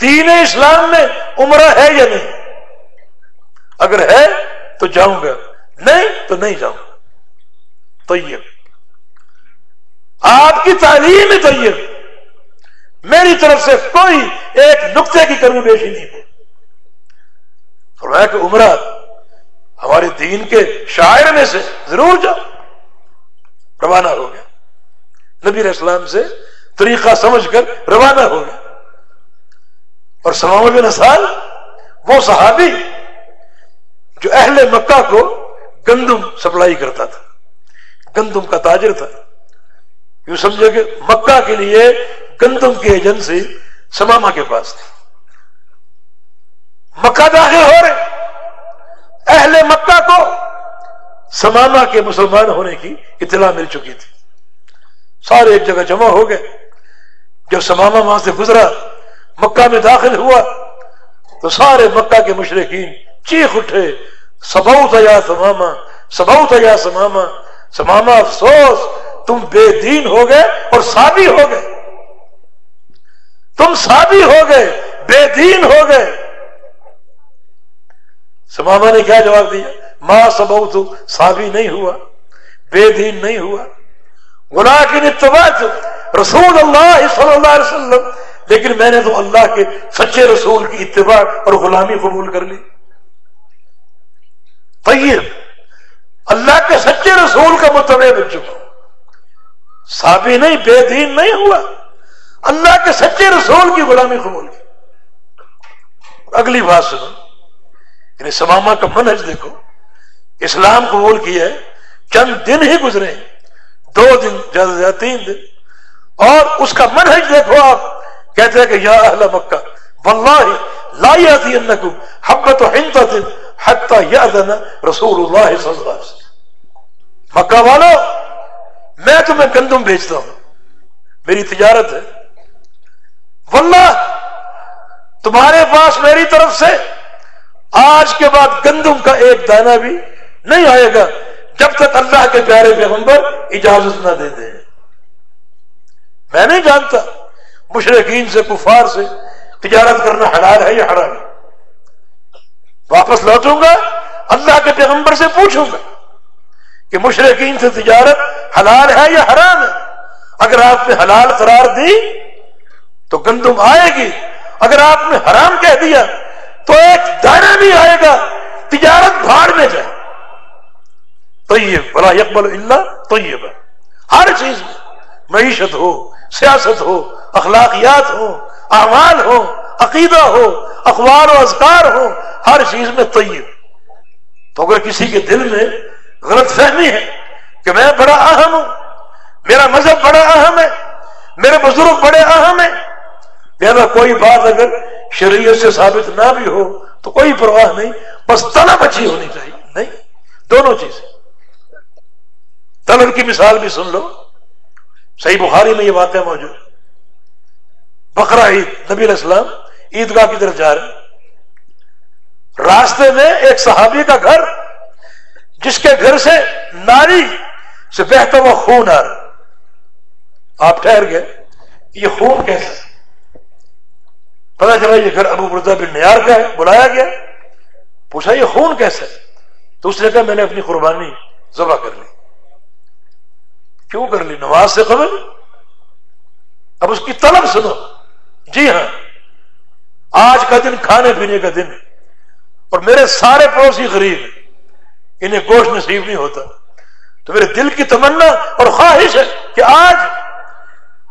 دین اسلام میں عمرہ ہے یا نہیں؟ اگر ہے تو جاؤں گا، نہیں تو نہیں جاؤں گا۔ تو آپ کی تعلیم طیب۔ میری طرف سے کوئی ایک نقطے کی کرم بیشی نہیں فرمایا کہ عمرہ ہمارے دین کے شاعر میں سے ضرور جاؤ۔ روانہ ہو گیا۔ نبی اسلام سے طریقہ سمجھ کر روانہ ہو گیا۔ اور سمام بن نسال وہ صحابی جو اہل مکہ کو گندم سپلائی کرتا تھا، گندم کا تاجر تھا۔ یوں سمجھے کہ مکہ کے لیے گندم کی ایجنسی سماما کے پاس تھی۔ مکہ داخل ہو رہے، اہل مکہ کو سماما کے مسلمان ہونے کی اطلاع مل چکی تھی۔ سارے ایک جگہ جمع ہو گئے۔ جب سماما وہاں سے گزرا مکہ میں داخل ہوا تو سارے مکہ کے مشرقین چیخ اٹھے سبو یا سماما سبو یا سماما سماما افسوس، تم بے دین ہو گئے اور سابی ہو گئے۔ تم سابی ہو گئے، بے دین ہو گئے۔ سماما نے کیا جواب دیا؟ ماں سبو تو سابی نہیں ہوا، بے دین نہیں ہوا۔ گنا کی اتباع رسول اللہ صلی اللہ علیہ وسلم لیکن میں نے تو اللہ کے سچے رسول کی اتباع اور غلامی قبول کر لی۔ طیب، اللہ کے سچے رسول کا متبع بن چکا صابی نہیں، بے دین نہیں ہوا۔ اللہ کے سچے رسول کی غلامی قبول کی۔ اگلی بات سنو۔ یعنی سماما کا منہج دیکھو۔ اسلام قبول کیا ہے، چند دن ہی گزرے۔ دو دن، زیادہ زیادہ تین دن۔ اور اس کا منہج دیکھو آپ۔ کہتے ہیں کہ یا اہل مکہ، واللہ لا یاتی انکم حبت حنطت حتی یادنا رسول اللہ صلی اللہ علیہ وسلم۔ مکہ والو میں تمہیں گندم بیچتا ہوں۔ میری تجارت ہے۔ واللہ، تمہارے پاس میری طرف سے آج کے بعد گندم کا ایک دانہ بھی نہیں آئے گا جب تک اللہ کے پیارے پیغمبر اجازت نہ دے دیں میں نہیں جانتا۔ مشرقین سے، کفار سے، تجارت کرنا حلال ہے یا حرام ہے؟ واپس لوٹوں گا، اللہ کے پیغمبر سے پوچھوں گا کہ مشرقین سے تجارت حلال ہے یا حرام ہے؟ اگر آپ نے حلال قرار دی تو گندم آئے گی، اگر آپ نے حرام کہہ دیا تو ایک دائرہ بھی آئے گا، تجارت بھاڑ میں جائے۔ طیب بلا یقبل اللہ طیب ہر چیز میں معیشت ہو سیاست ہو، اخلاقیات ہو، اعمال ہو، عقیدہ ہو، اخبار و اذکار ہو، ہر چیز میں طیب۔ تو اگر کسی کے دل میں غلط فہمی ہے کہ میں بڑا اہم ہوں، میرا مذہب بڑا اہم ہے، میرے بزرگ بڑے اہم ہیں، لہذا کوئی بات اگر شریعت سے ثابت نہ بھی ہو تو کوئی پرواہ نہیں، بس طلب اچھی ہونی چاہیے۔ نہیں، دونوں چیزیں۔ طلب کی مثال بھی سن لو۔ صحیح بخاری میں یہ واقعہ موجود بقرا عید، نبی علیہ السلام عیدگاہ کی طرف جا رہے راستے میں ایک صحابی کا گھر، جس کے گھر سے ناری سے بہتا ہوا خون آ رہا۔ آپ ٹھہر گئے۔ یہ خون کیسے؟ پتا چلا یہ گھر ابو بردا بن نیار کا ہے، بلایا گیا۔ پوچھا یہ خون کیسے؟ تو اس نے کہا میں نے اپنی قربانی ذبح کر لی۔ کیوں کر لی؟ نماز سے قبل؟ اب اس کی طلب سنو۔ جی ہاں آج کا دن کھانے پینے کا دن اور میرے سارے پڑوسی غریب انہیں گوشت نصیب نہیں ہوتا۔ تو میرے دل کی تمنا اور خواہش ہے کہ آج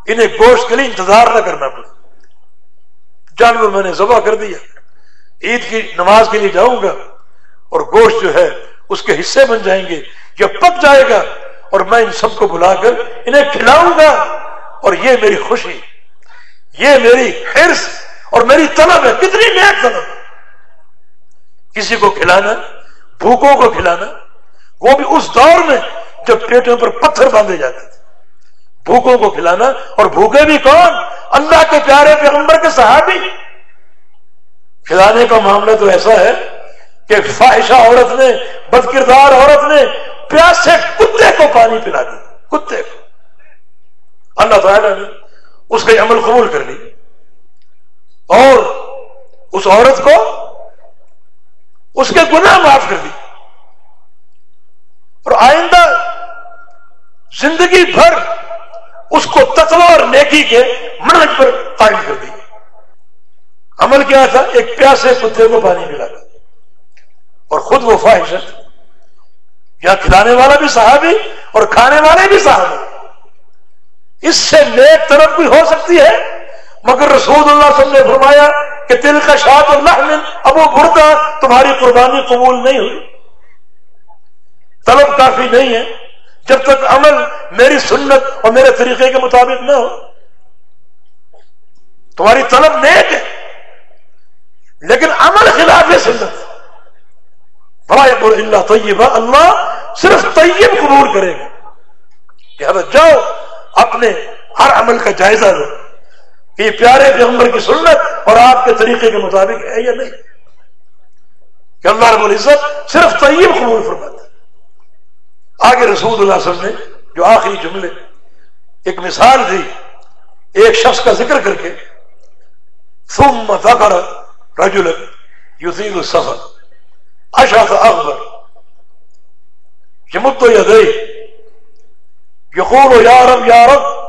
انہیں گوشت کے لیے انتظار نہ کرنا پڑے۔ جانور میں نے ذبح کر دیا۔ عید کی، نماز کے لیے جاؤں گا اور گوشت جو ہے، اس کے حصے بن جائیں گے یہ پک جائے گا۔ اور میں ان سب کو بلا کر انہیں کھلاؤں گا اور یہ میری خوشی، یہ میری حرص اور میری طلب ہے۔ کتنی نیک طلب۔ کسی کو کھلانا، بھوکوں کو کھلانا، وہ بھی اس دور میں جب پیٹوں پر پتھر باندھے جاتے تھے۔ بھوکوں کو کھلانا اور بھوکے بھی کون؟ اللہ کے پیارے پیغمبر کے صحابی۔ کھلانے کا معاملہ تو ایسا ہے کہ فاحشہ عورت نے، بد کردار عورت نے پیاسے کتے کو پانی پلا دیا کتے کو۔ اللہ تعالیٰ نے اس کا عمل قبول کر لی اور اس عورت کو اس کے گناہ معاف کر دی اور آئندہ زندگی بھر اس کو تتوا اور نیکی کے منج پر قائم کر دی عمل کیا تھا؟ ایک پیاسے کتے کو پانی ملا اور خود وہ فواہش یا کھلانے والا بھی صحابی اور کھانے والے بھی صحابی۔ اس سے نیک طرف بھی ہو سکتی ہے، مگر رسول اللہ صلی اللہ علیہ وسلم نے فرمایا کہ دل کا شاد اللہ میں اب وہ برتا تمہاری قربانی قبول نہیں ہوئی۔ طلب کافی نہیں ہے۔ جب تک عمل میری سنت اور میرے طریقے کے مطابق نہ ہو۔ تمہاری طلب نیک ہے، لیکن عمل خلاف سنت۔ بڑا اللہ طیبہ اللہ صرف طیب قبول کرے گا کہ حضرت جاؤ، اپنے ہر عمل کا جائزہ لو۔ کہ یہ پیارے پیغمبر کی سنت اور آپ کے طریقے کے مطابق ہے یا نہیں؟ کہ اللہ رب العزت صرف طیب قبول فرماتا آگے رسول اللہ صلی اللہ علیہ وسلم نے جو آخری جملے، ایک مثال دی، ایک شخص کا ذکر کر کے، ثم ذکر رجل یزید السفر اشاف اغبر۔ یمد یدی یقول یا رب یا رب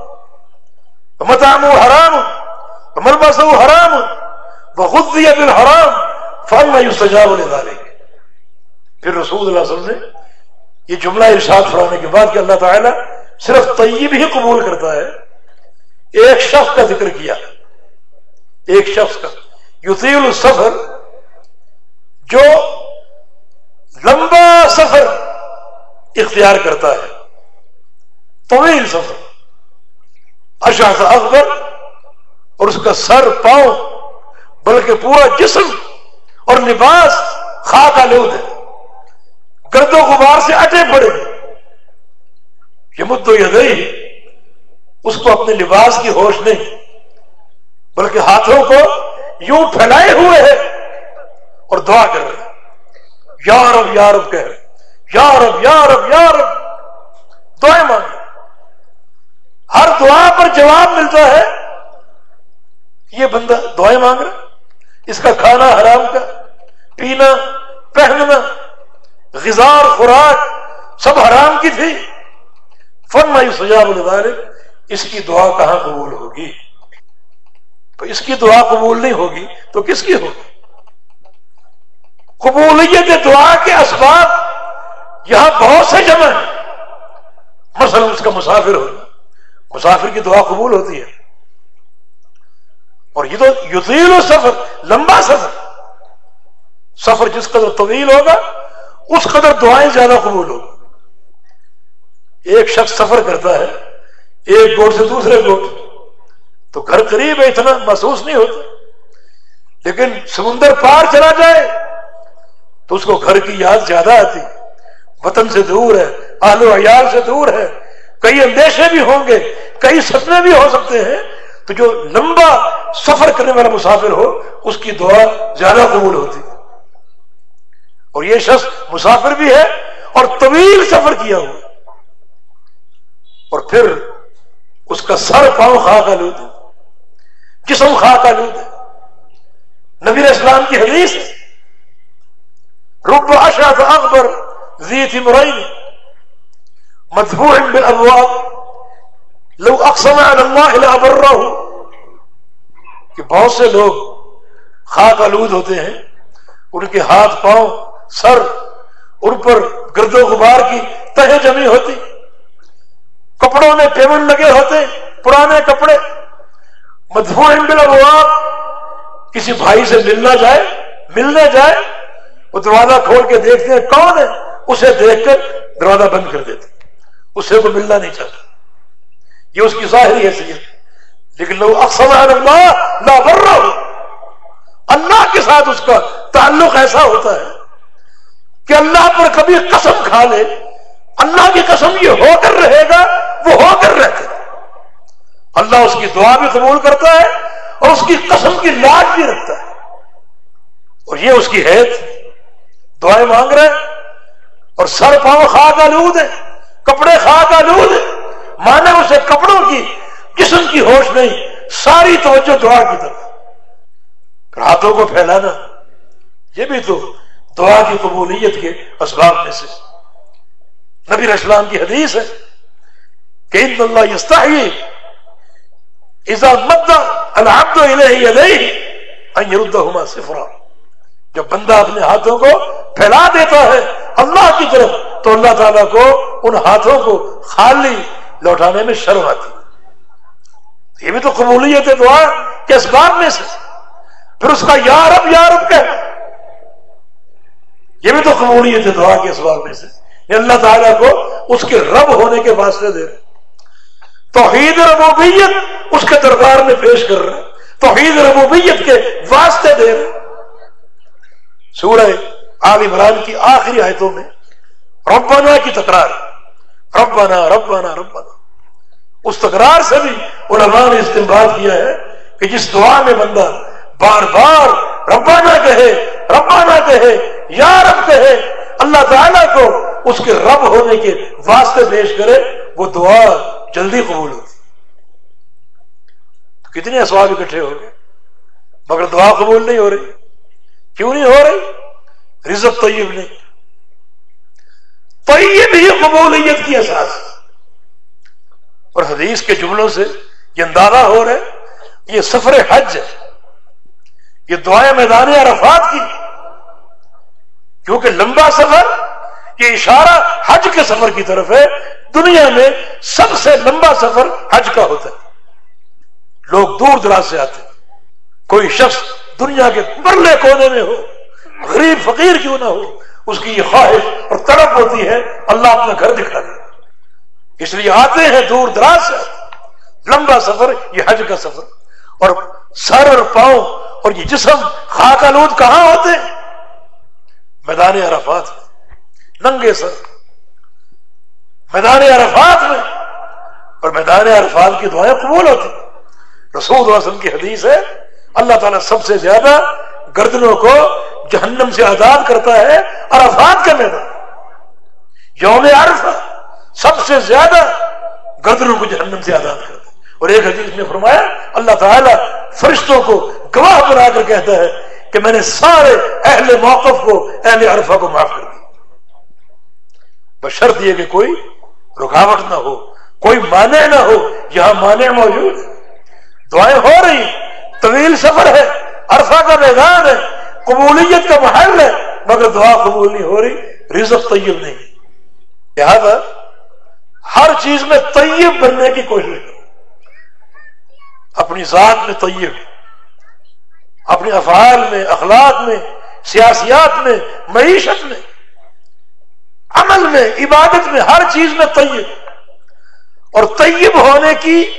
مطعمه حرام وملبسه حرام وغذی بالحرام فانا يستجاب لذلك پھر رسول اللہ صلی اللہ علیہ وسلم نے یہ جملہ ارشاد فرانے کے بعد کہ اللہ تعالیٰ صرف طیب ہی قبول کرتا ہے، ایک شخص کا ذکر کیا۔ ایک شخص کا۔ یوتیل السفر، جو لمبا سفر اختیار کرتا ہے۔ طویل سفر۔ اشاخ اکبر اور اس کا سر پاؤں، بلکہ پورا جسم اور لباس خاک آلود ہے۔ گرد و غبار سے اٹے پڑے۔ یہ مدو یہ اس کو اپنے لباس کی ہوش نہیں، بلکہ ہاتھوں کو یوں پھیلائے ہوئے ہیں اور دعا کر رہے یارب یارب کہہ رہے یارب یارب یارب دعائیں مانگ ہر دعا پر جواب ملتا ہے یہ بندہ دعائیں مانگ رہا اس کا کھانا حرام کا، پینا، پہننا، غزار، خوراک، سب حرام کی تھی فن سجاب البارک اس کی دعا کہاں قبول ہوگی؟ تو اس کی دعا قبول نہیں ہوگی تو کس کی ہوگی؟ قبولیت دعا کے اسباب یہاں بہت سے جمع ہیں۔ مثلا اس کا مسافر ہونا مسافر کی دعا قبول ہوتی ہے۔ اور یہ تو یوزیل سفر لمبا سفر۔ سفر جس قدر طویل ہوگا، اس قدر دعائیں زیادہ قبول ہو ایک شخص سفر کرتا ہے، ایک گوٹ سے دوسرے گوٹ۔ تو گھر قریب ہے، اتنا محسوس نہیں ہوتا۔ لیکن سمندر پار چلا جائے، تو اس کو گھر کی یاد زیادہ آتی۔ وطن سے دور ہے، آل و عیال سے دور ہے۔ کئی اندیشے بھی ہوں گے، کئی سپنے بھی ہو سکتے ہیں۔ تو جو لمبا سفر کرنے والا مسافر ہو، اس کی دعا زیادہ قبول ہوتی۔ ہے اور یہ شخص مسافر بھی ہے اور طویل سفر کیا ہوا۔ اور پھر اس کا سر پاؤں خاک آلود ہے۔ جسم خاک آلود ہے۔ نبی اسلام کی حدیث رب اشرف اکبر زیت مرعین مدبوع بالابواب لوگ اکثر اللہ ہوں کہ بہت سے لوگ خاک آلود ہوتے ہیں، ان کے ہاتھ پاؤں، سر، ان پر گرد و غبار کی تہ جمی ہوتی، کپڑوں میں پیمن لگے ہوتے، پرانے کپڑے. مدفوع بلا ہوا کسی بھائی سے ملنا جائے، ملنے جائے، وہ دروازہ کھول کے دیکھتے ہیں، کون ہے؟ اسے دیکھ کر دروازہ بند کر دیتے اس سے کوئی ملنا نہیں چاہتا۔ یہ اس کی ظاہری حیثیت لیکن لوگ اکثر اللہ اللہ کے ساتھ اس کا تعلق ایسا ہوتا ہے کہ اللہ پر کبھی قسم کھا لے۔ اللہ کی قسم یہ ہو کر رہے گا، وہ ہو کر رہتے۔ اللہ اس کی دعا بھی قبول کرتا ہے اور اس کی قسم کی لاج بھی رکھتا ہے۔ اور یہ اس کی حید دعائیں مانگ رہے ہیں۔ اور سر پاؤں خاک آلود ہے، کپڑے خاک آلود ہے۔ مانا اسے کپڑوں کی جسم کی ہوش نہیں، ساری توجہ دعا کی طرف۔ ہاتھوں کو پھیلانا، یہ بھی تو دعا کی قبولیت کے اسباب میں سے۔ نبی اسلام کی حدیث ہے کہ ان اللہ یستحی اذا مد العبد الیہ الیہ ان یردہما صفرا۔ جب بندہ اپنے ہاتھوں کو پھیلا دیتا ہے اللہ کی طرف تو اللہ تعالیٰ کو ان ہاتھوں کو خالی لوٹانے میں شرم آتی۔ یہ بھی تو قبولیت ہے، دعا کے اسباب میں سے۔ پھر اس کا یارب یارب کہ یہ بھی تو قبولیت ہے، دعا کے اسباب میں سے۔ یہ اللہ تعالیٰ کو اس کے رب ہونے کے واسطے دے رہے۔ توحید ربوبیت اس کے دربار میں پیش کر رہے۔ توحید ربوبیت کے واسطے دے رہے۔ سورہ آل عمران کی آخری آیتوں میں ربنا کی تکرار، ربنا ربنا ربنا۔ اس تکرار سے بھی علماء نے استعمال کیا ہے کہ جس دعا میں بندہ بار بار ربنا کہے ربنا کہے، یا رب کہے، اللہ تعالیٰ کو اس کے رب ہونے کے واسطے پیش کرے، وہ دعا جلدی قبول ہوتی۔ کتنے اسواب اکٹھے ہو گئے، مگر دعا قبول نہیں ہو رہی۔ کیوں نہیں ہو رہی؟ رزق طیب نہیں طیب ہی قبولیت کی احساس اور حدیث کے جملوں سے یہ اندازہ ہو رہا ہے یہ سفر حج ہے۔ یہ دعائیں میدان عرفات کی۔ کیونکہ لمبا سفر، یہ اشارہ حج کے سفر کی طرف ہے۔ دنیا میں سب سے لمبا سفر حج کا ہوتا ہے۔ لوگ دور دراز سے آتے ہیں۔ کوئی شخص دنیا کے پرلے کونے میں ہو۔ غریب فقیر کیوں نہ ہو؟ اس کی یہ خواہش اور تڑپ ہوتی ہے، اللہ اپنا گھر دکھا دے۔ اس لیے آتے ہیں دور دراز سے۔ لمبا سفر، یہ حج کا سفر۔ اور سر اور پاؤں اور یہ جسم، خاک آلود کہاں ہوتے ہیں؟ میدان عرفات میں۔ ننگے سر۔ میدان عرفات میں۔ اور میدان عرفات کی دعائیں قبول ہوتی۔ رسول اللہ علیہ وسلم کی حدیث ہے، اللہ تعالیٰ سب سے زیادہ گردنوں کو جہنم سے آزاد کرتا ہے عرفات کا میدان یوم عرفہ سب سے زیادہ گردنوں کو جہنم سے آزاد کرتا ہے۔ اور ایک حدیث میں فرمایا، اللہ تعالیٰ فرشتوں کو گواہ بنا کر کہتا ہے کہ میں نے سارے اہل موقف کو، اہل عرفہ کو معاف کر دیا۔ بس شرط یہ کہ کوئی رکاوٹ نہ ہو، کوئی مانے نہ ہو۔ یہاں مانے موجود۔ دعائیں ہو رہی، طویل سفر ہے، عرفہ کا میدان ہے۔ قبولیت کا محل ہے، مگر دعا قبول نہیں ہو رہی، رزق طیب نہیں۔ لہذا ہر چیز میں طیب بننے کی کوشش کرو۔ اپنی ذات میں طیب اپنے افعال میں، اخلاق میں، سیاسیات میں، معیشت میں، عمل میں، عبادت میں، ہر چیز میں طیب۔ اور طیب ہونے کی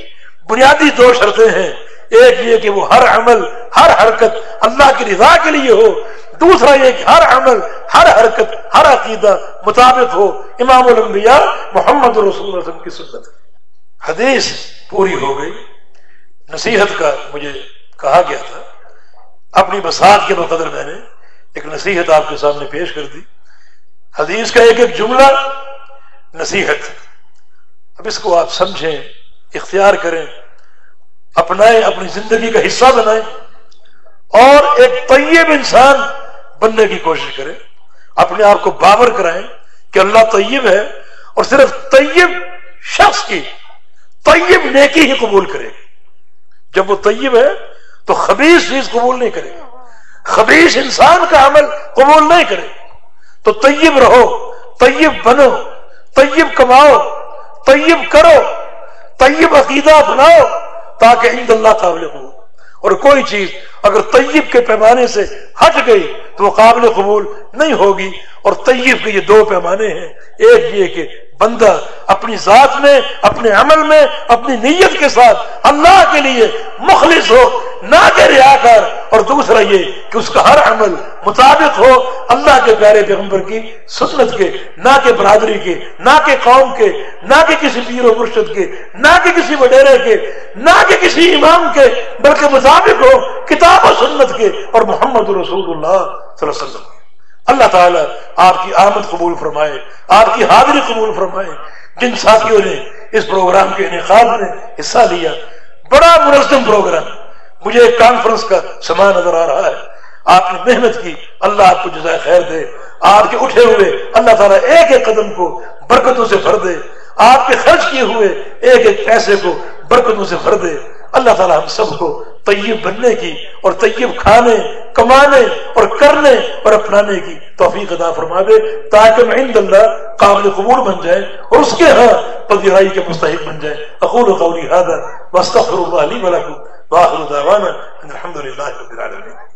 بنیادی دو شرطیں ہیں۔ ایک یہ کہ وہ ہر عمل، ہر حرکت اللہ کی رضا کے لیے ہو، دوسرا یہ کہ ہر عمل، ہر حرکت، ہر عقیدہ مطابق ہو، امام الانبیاء محمد رسول اللہ کی سنت حدیث پوری ہو گئی۔ نصیحت کا مجھے کہا گیا تھا۔ اپنی بسات کے بقدر میں نے ایک نصیحت آپ کے سامنے پیش کر دی۔ حدیث کا ایک ایک جملہ نصیحت۔ اب اس کو آپ سمجھیں، اختیار کریں۔ اپنائیں اپنی زندگی کا حصہ بنائیں اور ایک طیب انسان بننے کی کوشش کریں اپنے آپ کو باور کرائیں کہ اللہ طیب ہے اور صرف طیب شخص کی، طیب نیکی ہی قبول کرے گی۔ جب وہ طیب ہے تو خبیص چیز قبول نہیں کرے گا خبیص انسان کا عمل قبول نہیں کرے تو طیب رہو، طیب بنو، طیب کماؤ، طیب کرو، طیب عقیدہ بناؤ۔ تاکہ عید اللہ قابل قبول اور کوئی چیز اگر طیب کے پیمانے سے ہٹ گئی تو وہ قابل قبول نہیں ہوگی اور طیب کے یہ دو پیمانے ہیں۔ ایک یہ کہ بندہ اپنی ذات میں، اپنے عمل میں، اپنی نیت کے ساتھ اللہ کے لیے مخلص ہو نہ کہ ریا کر اور دوسرا یہ کہ اس کا ہر عمل مطابق ہو، اللہ کے پیارے پیغمبر کی سنت کے، نہ کہ برادری کے، نہ کہ قوم کے، نہ کہ کسی پیر و مرشد کے، نہ کہ کسی وڈیرے کے، نہ کہ کسی امام کے، بلکہ مطابق ہو، کتاب و سنت کے اور محمد رسول اللہ صلی اللہ علیہ وسلم اللہ تعالیٰ آپ کی آمد قبول فرمائے، آپ کی حاضری قبول فرمائے۔ جن ساتھیوں نے اس پروگرام کے انعقاد میں حصہ لیا، بڑا منظم پروگرام۔ مجھے ایک کانفرنس کا سما نظر آ رہا ہے۔ آپ نے محنت کی، اللہ آپ کو جزائے خیر دے۔ آپ کے اٹھے ہوئے، اللہ تعالیٰ ایک ایک قدم کو برکتوں سے بھر دے۔ آپ کے خرچ کیے ہوئے، ایک ایک پیسے کو برکتوں سے بھر دے۔ اللہ تعالی ہم سب کو طیب بننے کی اور طیب کھانے، کمانے اور کرنے اور اپنانے کی توفیق ادا فرما دے تاکہ میں عند اللہ قابل قبول بن جائے اور اس کے ہاں پذیرائی کے مستحق بن جائے۔ اقول قولی هذا واستغفر الله لي ولكم واخر دعوانا ان الحمد لله رب العالمين۔